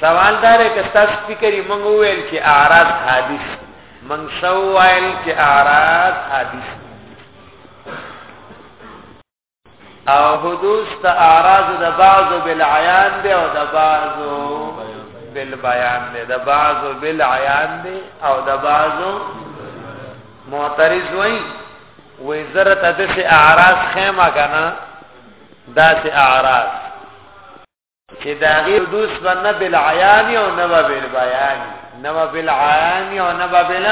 سوال دار که تاسو فکرې مونږ ویل چې اعراض حادث مونږ سو ویل چې اعراض حادث او حدوث ته اعراض د بعض بالعیان دی او د بعض بالبیان دی د بعض بالعیان دی او د بعض معترض وای وې زره ته د اعراض خیمه کنه دا سه اعراض چې دا غیر دوس باندې بل عیان او نه بل بیان نه بل عیان او نه بل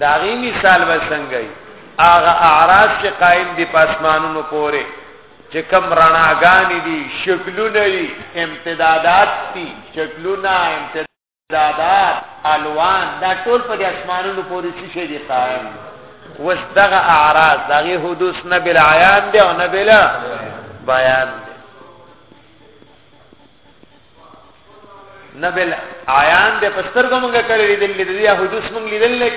دا غی مثال وسنګي اغه اعراض چې قائم دي پاسمانونو پورې چې کم رڼاګانې دي شکلونه دي امتدادات دي شکلونه امتداد دادار، الوان، دا ټول په دې اسمانونو پورې څه شی دي قائم دي. اوس دغه اعراض د هغې حدوث نه بالعیان دی او نه بلا بیان دی نه بالعیان دی په سترګو مونږ کړی لیدل دي د دې حدوث مونږ لیدل نه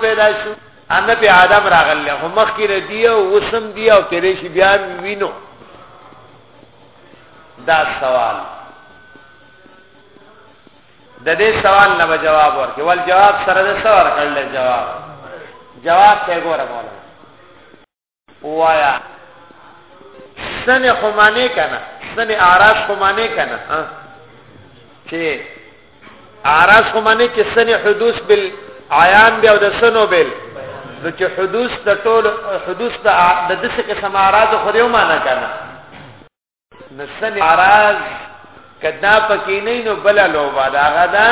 پیدا شو ان په آدم راغل له مخ کې ردی او وسم دی او تیرې شي بیا وینو دا سوال د دې سوال نه جواب ورکړي ول جواب سره د سوال کړل جواب جواب ته ګوره مولا وایا سنه خو معنی کنه سنه اعراض خو معنی کنه چې اعراض خو معنی چې سنه حدوث بال عیان بیا د سنو بل نو چې حدوث د ټول حدوث د د دسه قسم اعراض خو یو معنی کنه نو سن اراز کدا پکې نه نو بل لوبا دا غدا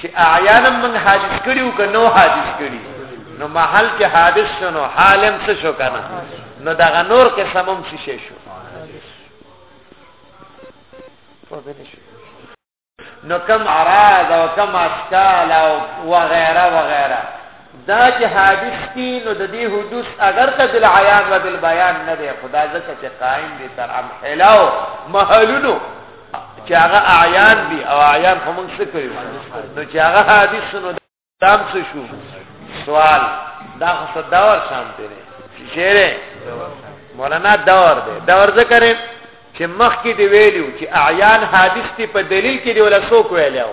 چې اعیان من حادث کړیو که نو حادث کړی نو محل کې حادث شنو حالم څه شو کنه نو دا غنور کې سمم څه شو په دې شو نو کم اراض او کم اشکال او وغیرہ وغیرہ دا چې حادث دي نو د دې حدوث اگر ته بل عیان و بل بیان نه دی خدا ځکه چې قائم دي تر ام حلاو محلونو چې هغه اعیان دي او اعیان هم څه کوي نو چې هغه حادث نو تام څه شو سوال دا خو دور شان دی چیرې مولانا دور دی دور څه کرے چې مخ کې دی ویلو چې اعیان حادث تی په دلیل کې دی ولا سو کویلو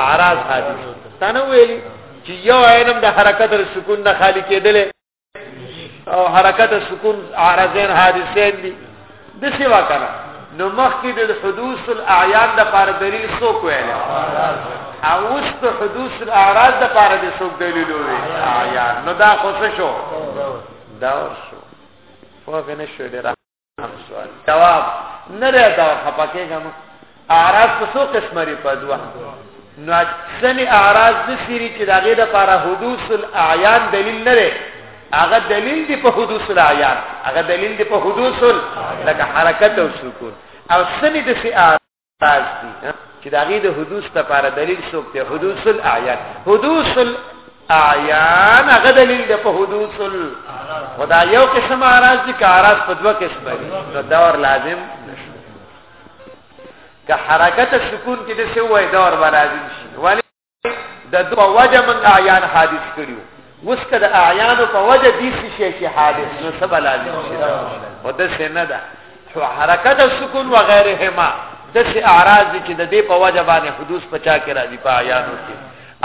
اعراض حادث ستانه ویلی چې یو عینم د حرکت او سکون نه خالی کېدل او حرکت سکون عارضین حادثین دي د څه وکړه نو مخکې د حدوث الاعیان د پر دلیل سو کویل او اوس د حدوث الاعراض د پر د سو دلیل وي اعیان نو دا خو څه شو دا شو فوق نشو ډیر جواب نه راځه خپه کېږم اعراض په څو قسمه لري په دوه نو ځنې اعراض د سری چې دغه د لپاره حدوث الاعیان دلیل نه لري هغه دلیل دی په حدوث الاعیان هغه دلیل دی په حدوث لکه حرکت او سکون او ځنې د سی باز دي چې دا غي د حدوث لپاره دلیل څوک دی حدوث الاعیان حدوث الاعیان هغه دلیل دی په حدوث خدا یو قسم اعراض دي که اعراض په دوه قسم دي نو دور لازم نشو که حرکت سکون کې د څه وای دور لازم شي د دوه وجه من اعیان حادث کړیو اوس که د اعیانو په وجه دي شي شي حادث نو سبا لازم شي او د سینه ده خو حرکت او سکون و غیرهما د سي اعراض چې د دې په وجه باندې حدوث پچا کې راځي په اعیانو کې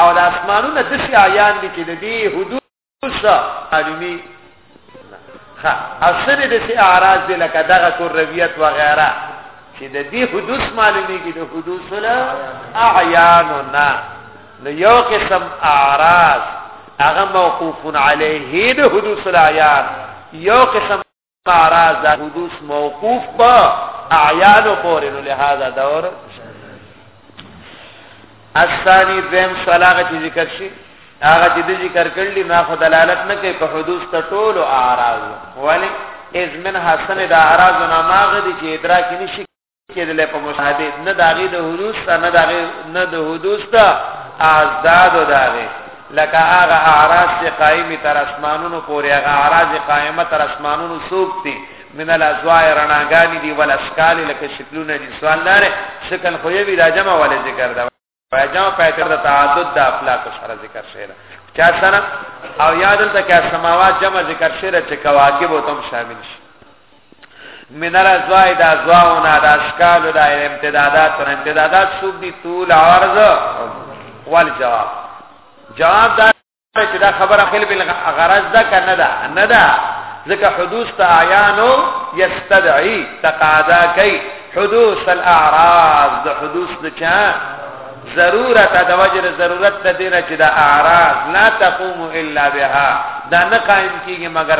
او د اسمانونو د سي اعیان دي چې د دې حدوث اوسه معلومی ها اصل د سی اعراض دی لکه دغه کو رویت و غیره چې د دې حدوث معلومیږي د حدوث له اعیاننا نو یو قسم اعراض هغه موقوف علیه د حدوث الاعیان یو قسم قاراز دا حدوث موقوف په اعیان پورې نو لہذا دور الثانی دیم صلاغه چې ذکر شي هغه چې د ذکر کړل نه خو دلالت نه کوي په حدوث ته ټول اعراض ولی از من حسن د اعراض نه ماغه دي چې ادراک نشي کېدلې په مشاهده نه داغي د حدوث ته نه داغي نه د حدوث ته آزاد داغي لکه هغه اعراض چې قائم تر اسمانونو پورې هغه اعراض قائمه تر اسمانونو سوکتي من الازواء رناګانی دی ول اسکال لکه شکلونه دي سوال لاره شکل خو یې وی راجمه ول ذکر دا پایجام پایتر د تعدد د افلاک سره ذکر شوی دا چا سره او یاد ته کې سماوات جمع ذکر شوی چې کواکب او تم شامل شي من الازواء دا ازواونا دا اشکال دا امتدادات و امتدادات سوب دی طول عرض والجواب جواب دا چې دا خبره خل بل غرض ده کنه ده نه ده ځکه حدوث ته عیانو یستدعی تقاضا کوي حدوث الاعراض د حدوث د چا ضرورت د وجر ضرورت د دینه چې د اعراض لا تقوم الا بها دا نه قائم کیږي مگر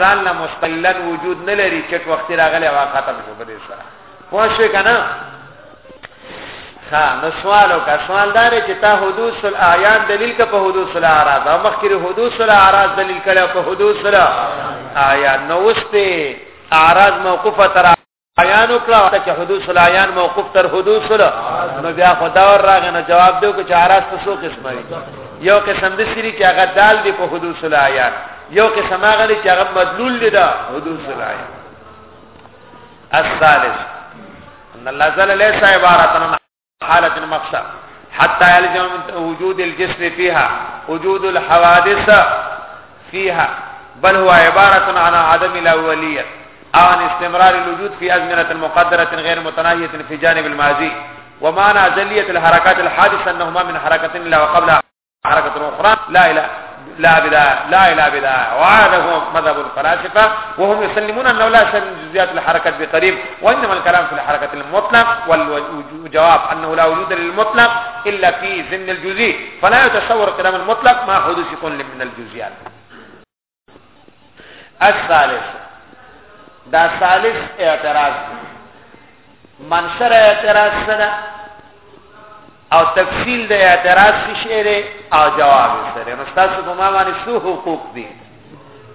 ځان له مستقلا وجود نه لري چې وخت راغلی او ختم شو په دې سره پوه شو کنه ها نو سوال وکړه سوال دا دی چې تا حدوث الاعیان دلیل کړه په حدوث الاعراض او مخکې حدوث الاعراض دلیل کړه په حدوث الاعیان نو وسته اعراض موقوفه تر بیان وکړه ته چې حدوث العیان موقوف تر حدوث له نو بیا خدا ور راغی نو جواب دیو چې عرس په څو قسمه وي یو قسم د سری چې هغه دال دی په حدوث العیان یو قسم هغه چې هغه مدلول دی دا حدوث العیان الثالث ان الله زل ليس عبارتنا حالة المقصى حتى يلزم وجود الجسم فيها وجود الحوادث فيها بل هو عبارة عن عدم الأولية أو آه، عن استمرار الوجود في أزمنة مقدرة غير متناهية في جانب الماضي ومعنى أزلية الحركات الحادثة أنهما من حركة إلا وقبلها حركة أخرى لا إله لا بدا لا إلى بدا وهذا هو مذهب الفلاسفة وهم يسلمون أنه لا شيء من جزئيات الحركة بقريب وإنما الكلام في الحركة المطلق والجواب أنه لا وجود للمطلق إلا في ذن الجزئي فلا يتصور كلام المطلق ما حدوث كل من الجزئيات الثالث دا ثالث اعتراض منشر اعتراض سره او تفصیل د اعتراض شیره او جواب سره نو تاسو په ما باندې څه حقوق دي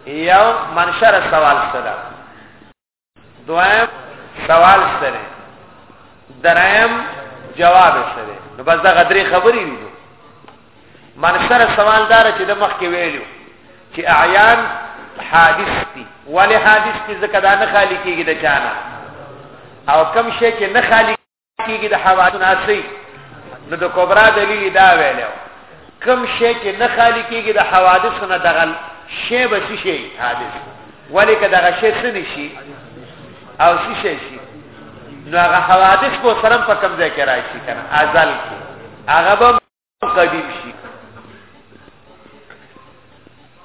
یو منشر سوال سره دویم سوال سره دریم جواب سره نو بس دا غدري خبرې دي من سره سوال دار چې د مخ کې ویلو چې اعیان حادث دي ولی حادث دي ځکه دا نه خالی کیږي د چانه او کم شي چې نه خالی کیږي د حوادث ناسی نو د کبرا دلیل دا ویلو کم شی چې نه خالی کیږي د حوادث نه دغل شی به شي حادث ولی که دغه شی څه نشي او څه شي شي نو هغه حوادث کو سره په کم ځای کې راشي کنه ازل کې هغه قدیم شي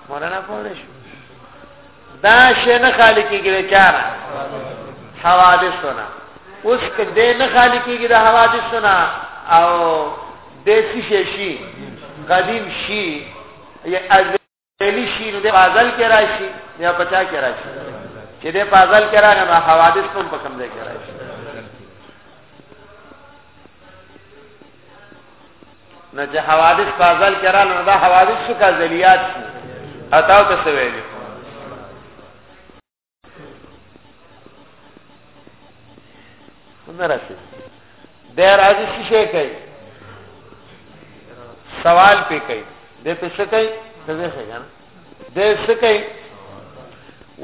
مولانا پوه شو دا شی نه خالی کېږي د چا نه حوادثو نه اوس که دی نه خالی کېږي د حوادثو نه او دی څه شی شي قدیم شي یا پهلی شي نو د غزل کې راشي یا پچا کې راشي چې د غزل کې راغی نو حوادث کوم په کوم ځای کې راشي نو چې حوادث په غزل کې راغله نو دا حوادث څه کا ذلیات شي اتاو ته ویلي نه راځي د راځي څه شي کوي سوال پې کوي د څه شي کوي څه شي کوي د څه کوي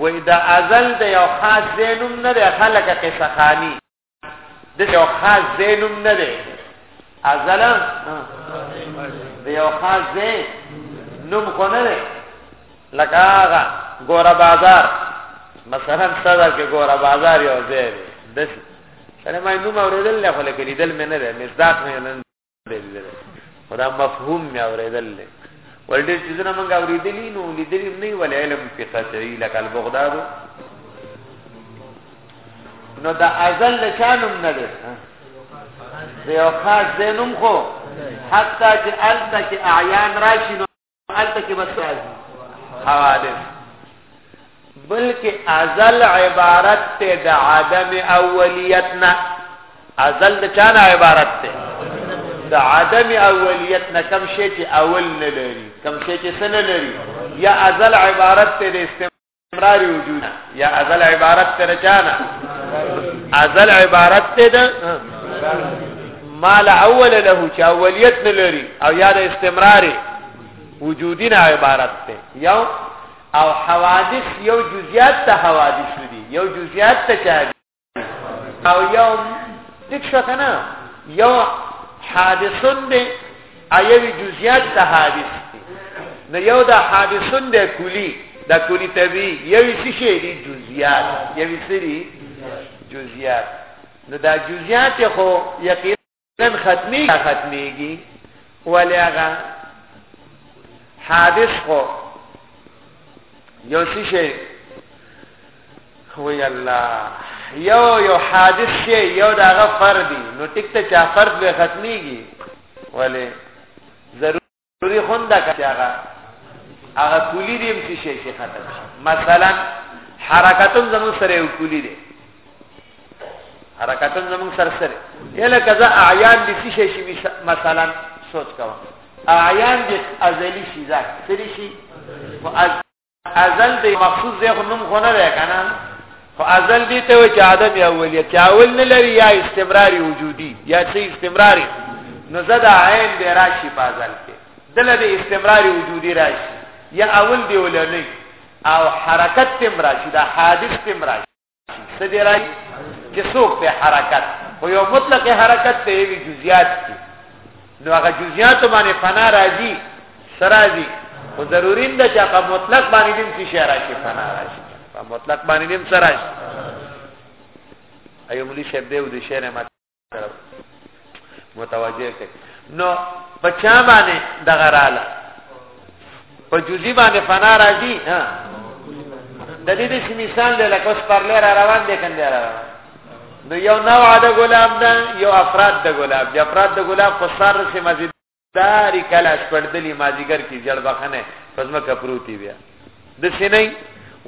وې دا ازل د یو خاص زینوم نه خلک قصه خانی د یو خاص زینوم نه دی ازل د یو خاص زین نوم خو نه دی لکه هغه ګوره بازار مثلا صدر کې ګوره بازار یو ځای دی د سره ما نوم اوریدل نه خو لیکل دل مې نه دی مصداق مې نه خدا مفهوم مې اوریدل لې ول ډېر چې زنه مونږ اوریدلې نو لیدلې نه ول علم په قطعي لکه البغداد نو دا ازل شانم نه ده یو خاص زینم خو حتی چې الته کې اعیان راشي الته کې بس راځي حوادث بلکې ازل عبارت ته د عدم اولیت نه ازل د چا نه عبارت ته د عدم اولیت نه کم شي چې اول نه لري کم شي چې سن لري یا ازل عبارت ته د امرار وجود یا ازل عبارت تر چانا ازل عبارت ته ده ما لا اول له چې اولیت نه لري او یا د استمرار وجودی نه عبارت ده یو او حوادث یو جزئیات ته حوادث دي یو جزئیات ته چا او یو ټیک شو کنه یو حادثون دی ایوی جزئیات د حادث دی نو یو د حادثون دی کلی د کلی تبی یوی څه شی دی جزئیات یوی سری جزئیات نو دا جزئیات خو یقین نن ختمي ختميږي ولې هغه حادث خو یو شي وی الله یو یو حادث شي یو داغه فردي نو ټیک ته چا فرد به ختميږي ولې پرې خوندا کړي هغه هغه کلی دې هم شي شي ختم شي مثلا حرکتون زمون سره یو کلی دې حرکتون زمون سره سره یله کذا اعیان دې شي شي مثلا سوچ کاوه اعیان دې ازلی شي ځکه سری شي ازل دی مخصوص دی خو نوم خونه دی کنه خو ازل دی ته چې عدم یا اولیه چې اول نه لري یا استمراری وجودي یا چې استمراری نو زدا عین دی راشي په ازل کې دله دی استمراری وجودي راشي یا اول دی ولنی او حرکت تم راشي دا حادث تم راشي څه دی راځي چې څوک په حرکت خو یو مطلق حرکت ته وی جزئیات دي نو هغه جزئیات باندې فنا راځي سراځي خو ضروري ده چې هغه مطلق باندې دیم څه شی راشي فنا راشي په مطلق باندې دیم سراځي ایو ملي شپ دی او د شعر متوجه کړي نو په چا باندې دغه رااله په جزی باندې فنا راځي ها د دې د مثال دی لکه اوس پرلې را روان دي کنده را روان نو یو نوع د ګلاب ده یو افراد د ګلاب دی افراد د ګلاب خو سر سي مزید داری کلا شپړدلی مازیګر کی جړبخنه پزما کپروتی بیا د سینې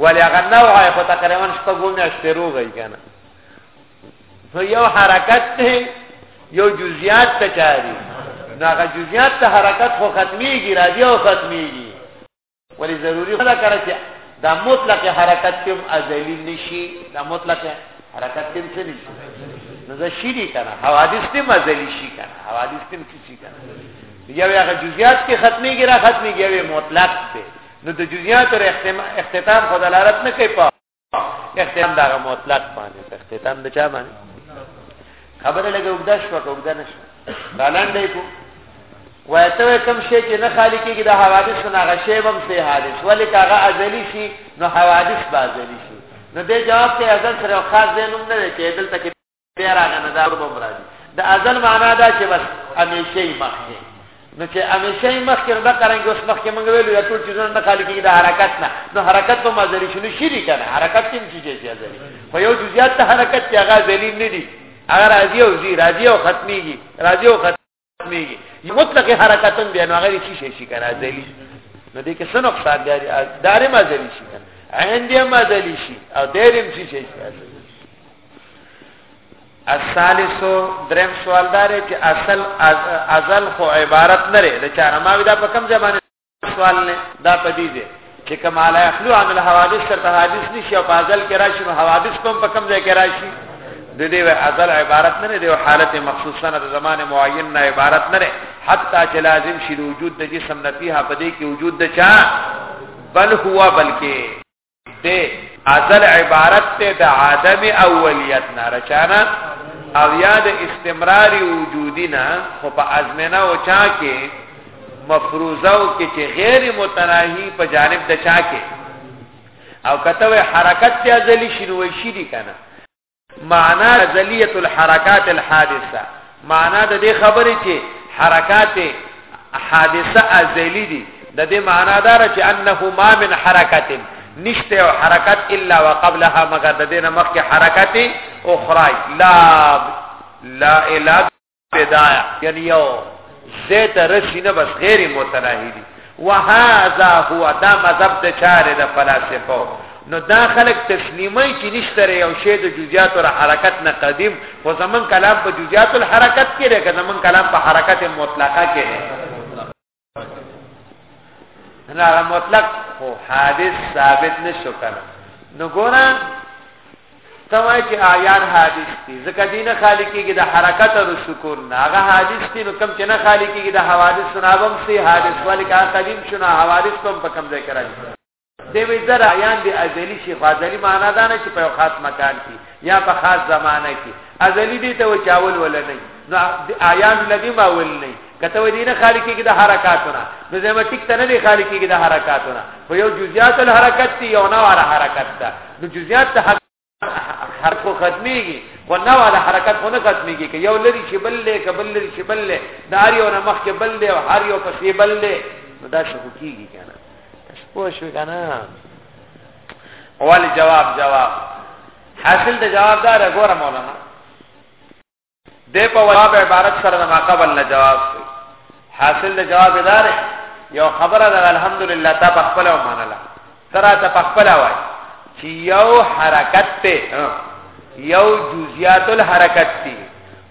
ولی هغه نوعه خو تقریبا شپږو میاشتې روغی کنه نو یو حرکت ته یو جزئیات ته چاري نو هغه جزئیات ته حرکت خو ختميږي راځي او ختميږي ولی ضروری خدا کرا چه دا مطلق حرکت کم ازلی نشی دا مطلق حرکت کم چه نشی نزا شیری کنا حوادث کم ازلی شی کنا حوادث کم چی شی کنا یو یاغ جزیات کی ختمی گی را ختمی گی یو مطلق دی نو د جزیات اور اختتام خود علارت نکی پا اختیار دا مطلق باندې اختیار د چا باندې خبره لګه وګدا شو وګدا نشو دا لاندې کو وای ته کوم شی چې نه خالی کېږي د حوادث نه غشې بم سي حادث ولې کاغه ازلی شي نو حوادث بازلی شي نو دې جواب ته ازل سره خاص زینوم نه کې دلته بیا راغی نه دا به مرادي د ازل معنا دا چې بس همیشه یې مخکې نو چې همیشه یې مخکې نه کارنګ اوس مخکې موږ ویلو یا ټول چیزونه نه خالي کېږي د حرکت نه نو حرکت په مازري شنو شي دي کنه حرکت کوم چیز یې ځلې خو یو جزئیات ته حرکت چې هغه ذلیل نه دي هغه راځي او زی راځي او ختميږي راځي او ختم میږي مطلق حرکتن بیا نو غیر شي شي کنه ازلی نو دې کې څه نقصان دی دارې ما ازلی شي کنه عین دې ما ازلی شي او دېرم شي شي الثالث درم سوال دار چې اصل ازل خو عبارت نه لري د چارماوی دا په کوم ځای باندې سوال نه دا پدې دي چې کمال اخلو عن الحوادث تر حوادث نشي او فاضل کې راشي نو حوادث کوم په کوم ځای کې راشي د دې و ازل عبارت نه دی حالت مخصوصا د زمانه معین نه عبارت نه دی حتی چې لازم شي وجود د جسم نه فيها پدې کې وجود د چا بل هوا بلکې دی ازل عبارت ته د عدم اولیت نه رچانا او یا د استمرار وجودی نه خو په ازمنه او چا کې مفروضه او کې چې غیر متناهی په جانب د چا کې او کته حرکت ته ازلی شنو شي دي کنه معنا ذلیه الحرکات الحادثه معنا د دې خبرې چې حرکات حادثه ازلی دي د دې معنا دار چې انه ما من حرکت نشته او حرکت الا وقبلها مگر د دې نه مخکې حرکت اخرى لا لا اله پیدا یعنی یو زیت رسی نه بس غیر متناهی دی وهذا هو دا مذهب د چاره د فلسفه نو دا خلق تسلیمای چې نشتره یو شی د جزئیات او حرکت نه قدیم خو زمون کلام په جزئیات الحرکت کې لري که زمون کلام په حرکت مطلقه کې لري نه هغه مطلق خو حادث ثابت نشو کنه نو ګورا سمای چې آیان حادث دي ځکه دین خالی کېږي د حرکت او سکون نه هغه حادث دي نو کم چې نه خالی کېږي د حوادث نه هم سي حادث ولې کا قدیم شنو حوادث هم په کم ځای کې راځي دی وی در عیان دی ازلی شیخ ازلی معنا دا نه چې په خاص مکان کې یا په خاص زمانہ کې ازلی دی ته چاول ولا نه نو عیان لدی ما ول نه کته وی نه خالق کې د حرکاتونه نو زما ټیک ته نه دی خالق کې د حرکاتونه خو یو جزئیات الحرکت دی یو نواره حرکت ده نو جزئیات حرکت ختميږي خو نه ولا حرکت خو نه ختميږي که یو لري چې بل له کبل لري چې بل له د هر یو نه مخ کې بل له او هر یو پسې بل له نو دا شو کیږي کنه تاسو پوه شئ کنه اول جواب جواب حاصل د جواب دار ګوره مولانا دې په جواب عبارت سره د ماقبل نه جواب کوي حاصل د جواب دار یو خبره ده الحمدلله تا په خپل ومنله ترا ته په خپل وای چې یو حرکت ته یو جزئیات الحرکت دی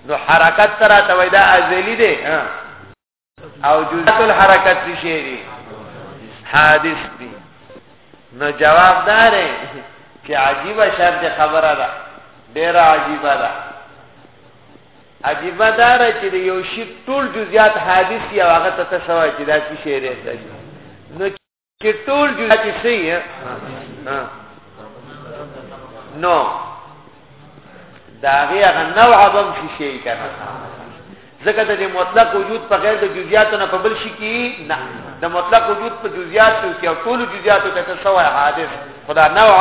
نو حرکت ترا ته وای دا ازلی دی او جزئیات الحرکت څه شي دي حادث دي نو جواب دار چې عجیب شرط خبره ده ډیره عجیب ده عجیب دار چې یو شی ټول جزئیات حادث یا هغه ته څه وایي چې دا څه شي دی نو کې ټول جدا چې صحیح ها نو داغه هغه نوع بم شي شي کنه ځکه د مطلق وجود په غیر د جزئیاتو نه په بل شي کې نه د مطلق وجود په جزئیاتو کې او ټول جزئیاتو ته څه وایي حادث خدا نوع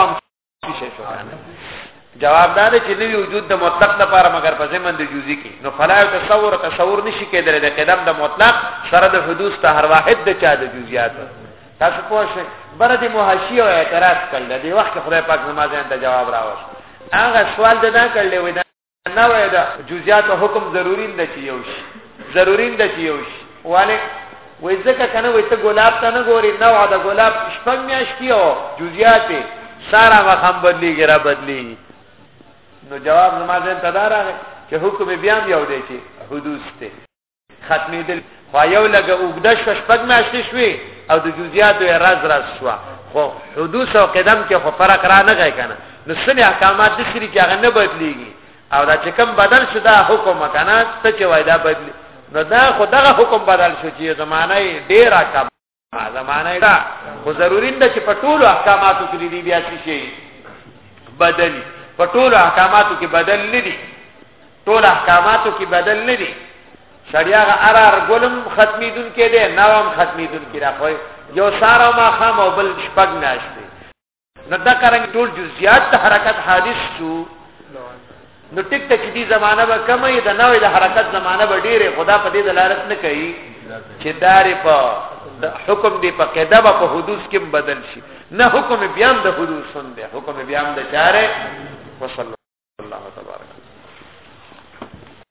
جواب دا دی چې نوی وجود د مطلق لپاره مگر په ضمن د جزئی کې نو فلا تصور تصور نشي کېدل د قدم د مطلق سره د حدوث ته هر واحد د چا د جزئیات تاسو پوه شئ بر دې مهاشي او اعتراض کړل دی وخت خدای پاک نماز ته جواب راوست هغه سوال ددا کړل وې نوع د جزئیات حکم ضروری نه چي یو شي ضروری نه چي یو شي والے وای ځکه کنه وای ته ګلاب ته نه ګوري نوع د ګلاب شپږ میاشتې او جزئیات سارا مخم بدلیږي را بدلیږي نو جواب زما ځین تدارغه چې حکم بیا یو دی چې حدوث ته ختمېدل خو یو لګه اوږده شو شپږ میاشتې شوې او د جزئیاتو یې راز راز شو خو حدوث او قدم کې خو فرق را نه غی کنه نو سن احکامات د سری کې هغه نه بدلیږي او دا چې کم بدل شو دا حکم کنه څه چې وای دا بدلی نو دا خو دغه حکم بدل شو چې زمانه ډیره کم زمانه دا خو ضروری ده چې په ټولو احکاماتو کې دې بیا شي بدل په ټولو احکاماتو کې بدل نه دي ټول احکاماتو کې بدل نه دي شریعه ارار ګلم ختمي دن کې ده نوم ختمي دن کې راخوي یو سارو ما خام او بل شپګ ناشته نه دا کارنګ ټول جزئیات د حرکت حادث شو نو ټیک ته چې دی زمانہ به کمه د نوې د حرکت زمانہ به ډیره خدا په دې دلالت نه کوي چې دار په حکم دی په قاعده به په حدوث کې بدل شي نه حکم بیا د حدوث سن دی حکم بیا د چاره وصلی الله تبارک